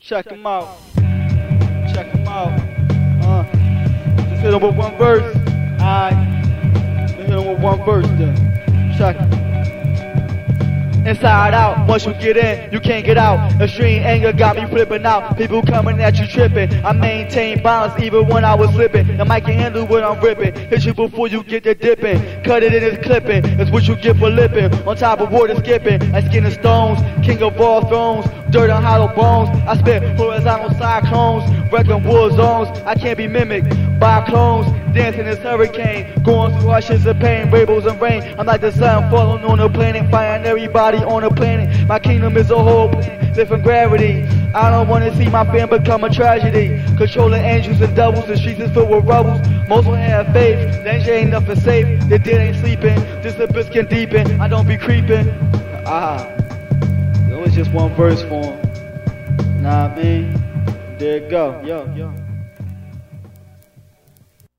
Check him out. Check him out. Uh, just hit him with one verse. Alright. Hit him with one verse then. Check it. Inside out, once you get in, you can't get out. Extreme anger got me flipping out. People coming at you tripping. I maintain balance even when I was slipping. The mic can handle what I'm ripping. Hit you before you get the dipping. Cut it in its clipping. It's what you get for lipping. On top of water skipping. I skin and stones. King of all thrones. Dirt on hollow bones. I spit horizontal cyclones. Wrecking war zones. I can't be mimicked by clones. Dancing this hurricane. Going through rushes of pain. Rainbows and rain. I'm like the sun falling on the planet. Firing everybody on the planet. My kingdom is a whole. Different gravity. I don't wanna see my fam become a tragedy. Controlling angels and devils. The streets is filled with rebels. Most will have faith. Danger ain't nothing safe. The dead ain't sleeping. This abyss can deepen. I don't be creeping. Ah. Just one verse for him. Nah, I mean. There it go. Yo, yo.